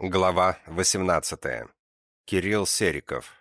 Глава 18. Кирилл Сериков.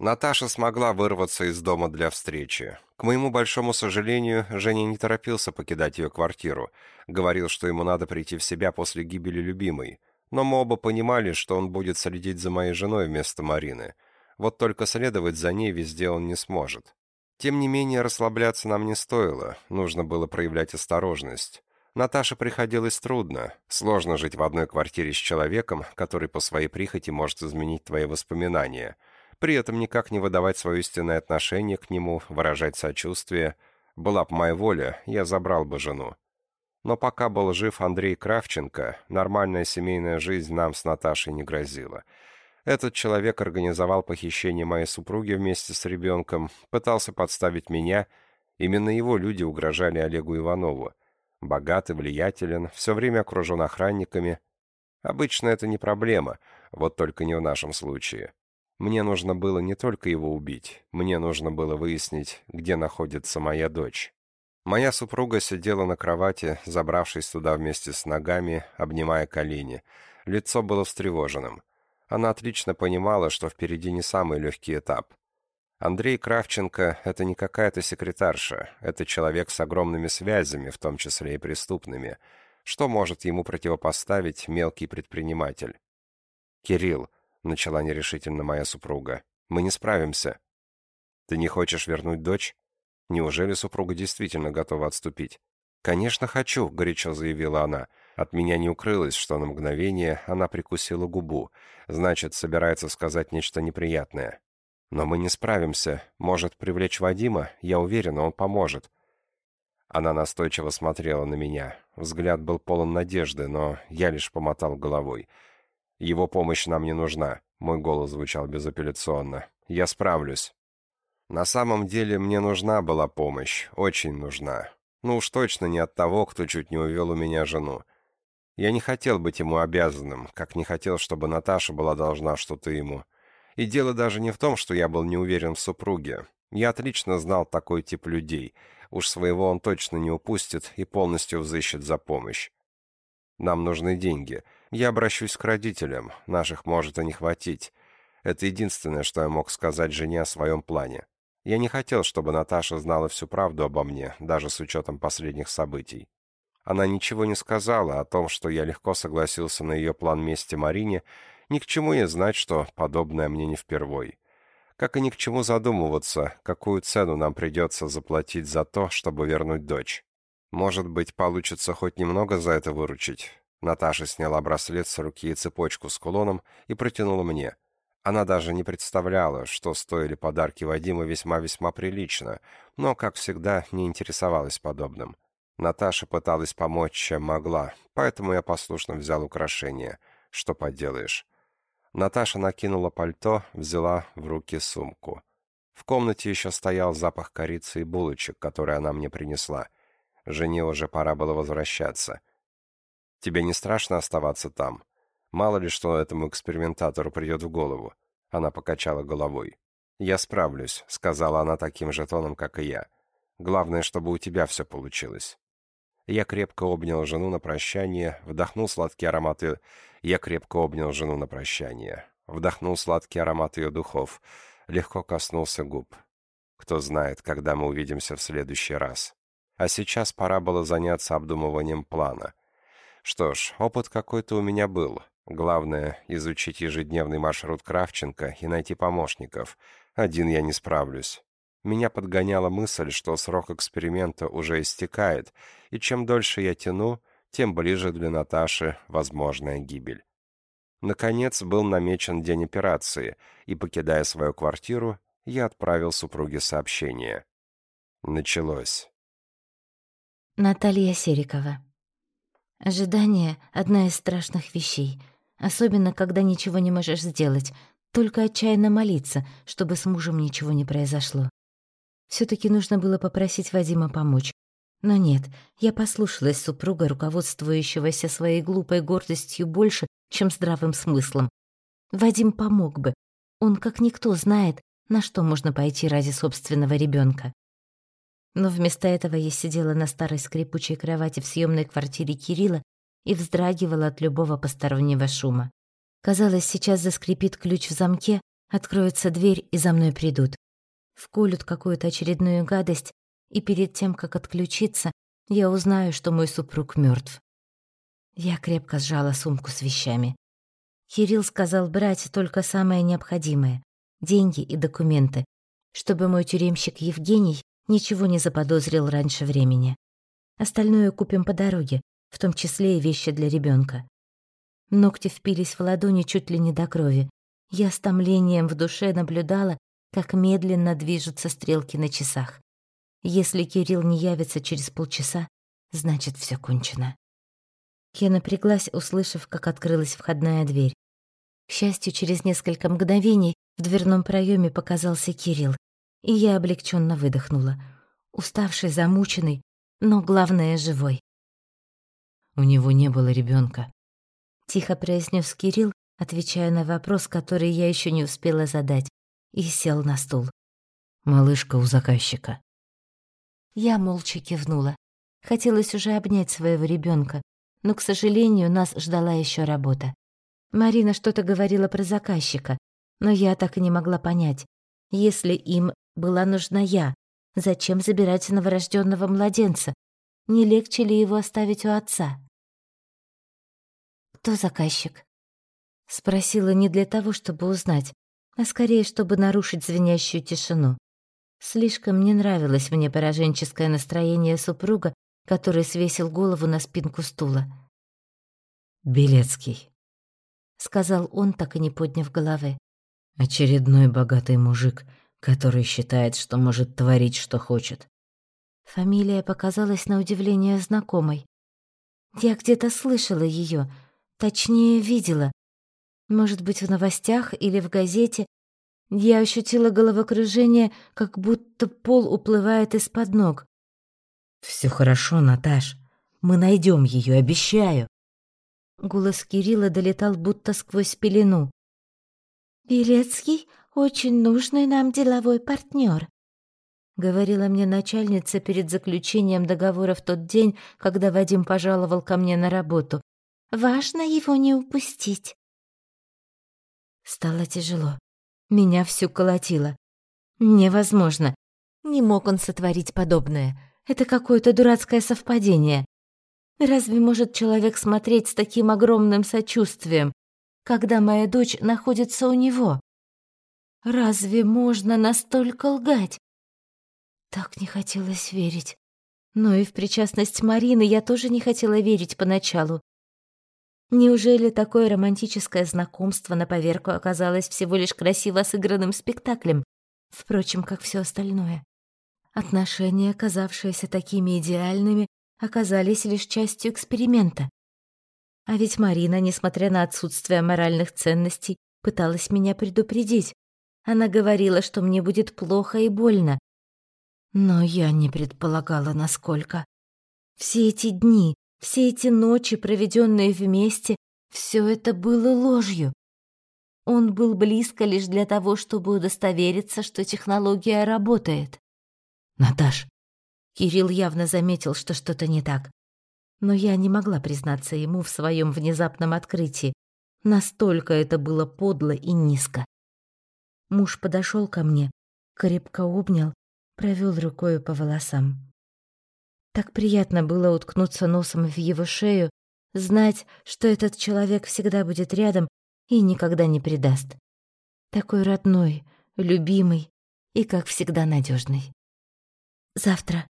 Наташа смогла вырваться из дома для встречи. К моему большому сожалению, Женя не торопился покидать ее квартиру. Говорил, что ему надо прийти в себя после гибели любимой. Но мы оба понимали, что он будет следить за моей женой вместо Марины. Вот только следовать за ней везде он не сможет. Тем не менее, расслабляться нам не стоило. Нужно было проявлять осторожность. Наташе приходилось трудно. Сложно жить в одной квартире с человеком, который по своей прихоти может изменить твои воспоминания. При этом никак не выдавать свое истинное отношение к нему, выражать сочувствие. Была б моя воля, я забрал бы жену. Но пока был жив Андрей Кравченко, нормальная семейная жизнь нам с Наташей не грозила. Этот человек организовал похищение моей супруги вместе с ребенком, пытался подставить меня. Именно его люди угрожали Олегу Иванову. Богат и влиятелен, все время окружен охранниками. Обычно это не проблема, вот только не в нашем случае. Мне нужно было не только его убить, мне нужно было выяснить, где находится моя дочь. Моя супруга сидела на кровати, забравшись туда вместе с ногами, обнимая колени. Лицо было встревоженным. Она отлично понимала, что впереди не самый легкий этап. Андрей Кравченко — это не какая-то секретарша, это человек с огромными связями, в том числе и преступными. Что может ему противопоставить мелкий предприниматель? «Кирилл», — начала нерешительно моя супруга, — «мы не справимся». «Ты не хочешь вернуть дочь?» Неужели супруга действительно готова отступить? «Конечно хочу», — горячо заявила она. От меня не укрылось, что на мгновение она прикусила губу. Значит, собирается сказать нечто неприятное. Но мы не справимся. Может, привлечь Вадима? Я уверена, он поможет. Она настойчиво смотрела на меня. Взгляд был полон надежды, но я лишь помотал головой. Его помощь нам не нужна. Мой голос звучал безапелляционно. Я справлюсь. На самом деле мне нужна была помощь. Очень нужна. Ну уж точно не от того, кто чуть не увел у меня жену. Я не хотел быть ему обязанным, как не хотел, чтобы Наташа была должна что-то ему. И дело даже не в том, что я был не уверен в супруге. Я отлично знал такой тип людей. Уж своего он точно не упустит и полностью взыщет за помощь. Нам нужны деньги. Я обращусь к родителям. Наших может и не хватить. Это единственное, что я мог сказать жене о своем плане. Я не хотел, чтобы Наташа знала всю правду обо мне, даже с учетом последних событий. Она ничего не сказала о том, что я легко согласился на ее план мести Марине ни к чему не знать, что подобное мне не впервой. Как и ни к чему задумываться, какую цену нам придется заплатить за то, чтобы вернуть дочь. Может быть, получится хоть немного за это выручить. Наташа сняла браслет с руки и цепочку с кулоном и протянула мне. Она даже не представляла, что стоили подарки Вадима весьма-весьма прилично, но, как всегда, не интересовалась подобным. Наташа пыталась помочь, чем могла, поэтому я послушно взял украшение. Что поделаешь. Наташа накинула пальто, взяла в руки сумку. В комнате еще стоял запах корицы и булочек, которые она мне принесла. Жене уже пора было возвращаться. «Тебе не страшно оставаться там? Мало ли что этому экспериментатору придет в голову». Она покачала головой. «Я справлюсь», — сказала она таким же тоном, как и я. «Главное, чтобы у тебя все получилось». Я крепко обнял жену на прощание, вдохнул сладкие ароматы. Я крепко обнял жену на прощание, вдохнул сладкий аромат ее духов, легко коснулся губ. Кто знает, когда мы увидимся в следующий раз. А сейчас пора было заняться обдумыванием плана. Что ж, опыт какой-то у меня был. Главное — изучить ежедневный маршрут Кравченко и найти помощников. Один я не справлюсь. Меня подгоняла мысль, что срок эксперимента уже истекает, и чем дольше я тяну, тем ближе для Наташи возможная гибель. Наконец был намечен день операции, и, покидая свою квартиру, я отправил супруге сообщение. Началось. Наталья Серикова. Ожидание — одна из страшных вещей, особенно когда ничего не можешь сделать, только отчаянно молиться, чтобы с мужем ничего не произошло все таки нужно было попросить Вадима помочь. Но нет, я послушалась супруга, руководствующегося своей глупой гордостью больше, чем здравым смыслом. Вадим помог бы. Он, как никто, знает, на что можно пойти ради собственного ребенка. Но вместо этого я сидела на старой скрипучей кровати в съемной квартире Кирилла и вздрагивала от любого постороннего шума. Казалось, сейчас заскрипит ключ в замке, откроется дверь, и за мной придут. Вколют какую-то очередную гадость, и перед тем, как отключиться, я узнаю, что мой супруг мертв. Я крепко сжала сумку с вещами. Кирилл сказал брать только самое необходимое — деньги и документы, чтобы мой тюремщик Евгений ничего не заподозрил раньше времени. Остальное купим по дороге, в том числе и вещи для ребенка. Ногти впились в ладони чуть ли не до крови. Я с томлением в душе наблюдала, как медленно движутся стрелки на часах. Если Кирилл не явится через полчаса, значит, все кончено. Я напряглась, услышав, как открылась входная дверь. К счастью, через несколько мгновений в дверном проеме показался Кирилл, и я облегченно выдохнула. Уставший, замученный, но главное — живой. У него не было ребенка, тихо произнес Кирилл, отвечая на вопрос, который я еще не успела задать, и сел на стул. Малышка у заказчика. Я молча кивнула. Хотелось уже обнять своего ребенка, но, к сожалению, нас ждала еще работа. Марина что-то говорила про заказчика, но я так и не могла понять. Если им была нужна я, зачем забирать новорожденного младенца? Не легче ли его оставить у отца? «Кто заказчик?» Спросила не для того, чтобы узнать, а скорее, чтобы нарушить звенящую тишину. Слишком не нравилось мне пораженческое настроение супруга, который свесил голову на спинку стула. «Белецкий», — сказал он, так и не подняв головы. «Очередной богатый мужик, который считает, что может творить, что хочет». Фамилия показалась на удивление знакомой. Я где-то слышала ее, точнее, видела. Может быть, в новостях или в газете. Я ощутила головокружение, как будто пол уплывает из-под ног. Все хорошо, Наташ. Мы найдем ее, обещаю. Голос Кирилла долетал будто сквозь пелену. «Белецкий — очень нужный нам деловой партнер», — говорила мне начальница перед заключением договора в тот день, когда Вадим пожаловал ко мне на работу. «Важно его не упустить». Стало тяжело. Меня всю колотило. Невозможно. Не мог он сотворить подобное. Это какое-то дурацкое совпадение. Разве может человек смотреть с таким огромным сочувствием, когда моя дочь находится у него? Разве можно настолько лгать? Так не хотелось верить. Но и в причастность Марины я тоже не хотела верить поначалу. Неужели такое романтическое знакомство на поверку оказалось всего лишь красиво сыгранным спектаклем? Впрочем, как все остальное. Отношения, оказавшиеся такими идеальными, оказались лишь частью эксперимента. А ведь Марина, несмотря на отсутствие моральных ценностей, пыталась меня предупредить. Она говорила, что мне будет плохо и больно. Но я не предполагала, насколько. Все эти дни, все эти ночи, проведенные вместе, все это было ложью. Он был близко лишь для того, чтобы удостовериться, что технология работает. «Наташ, Кирилл явно заметил, что что-то не так. Но я не могла признаться ему в своем внезапном открытии. Настолько это было подло и низко. Муж подошел ко мне, крепко обнял, провел рукой по волосам. Так приятно было уткнуться носом в его шею, знать, что этот человек всегда будет рядом и никогда не предаст. Такой родной, любимый и, как всегда, надежный. Завтра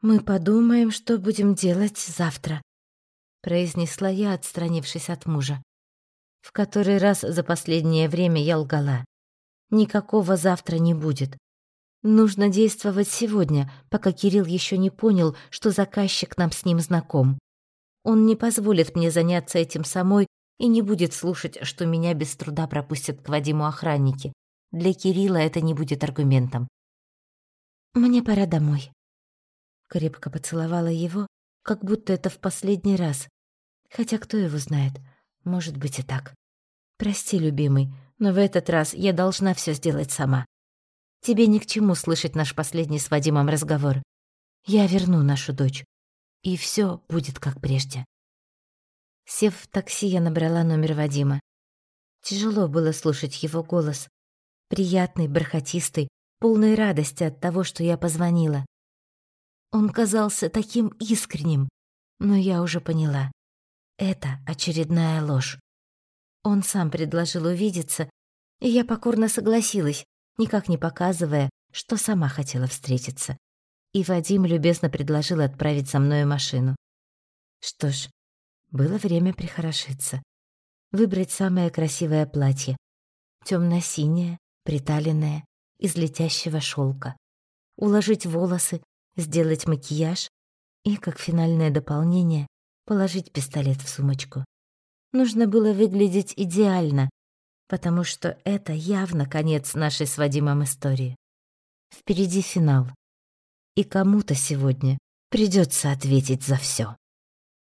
«Мы подумаем, что будем делать завтра», — произнесла я, отстранившись от мужа. В который раз за последнее время я лгала. Никакого завтра не будет. Нужно действовать сегодня, пока Кирилл еще не понял, что заказчик нам с ним знаком. Он не позволит мне заняться этим самой и не будет слушать, что меня без труда пропустят к Вадиму охранники. Для Кирилла это не будет аргументом. «Мне пора домой», Крепко поцеловала его, как будто это в последний раз. Хотя кто его знает, может быть и так. Прости, любимый, но в этот раз я должна все сделать сама. Тебе ни к чему слышать наш последний с Вадимом разговор. Я верну нашу дочь, и все будет как прежде. Сев в такси, я набрала номер Вадима. Тяжело было слушать его голос. Приятный, бархатистый, полный радости от того, что я позвонила. Он казался таким искренним, но я уже поняла. Это очередная ложь. Он сам предложил увидеться, и я покорно согласилась, никак не показывая, что сама хотела встретиться. И Вадим любезно предложил отправить со мной машину. Что ж, было время прихорошиться. Выбрать самое красивое платье. темно синее приталенное, из летящего шелка. Уложить волосы, сделать макияж и, как финальное дополнение, положить пистолет в сумочку. Нужно было выглядеть идеально, потому что это явно конец нашей с Вадимом истории. Впереди финал. И кому-то сегодня придется ответить за все.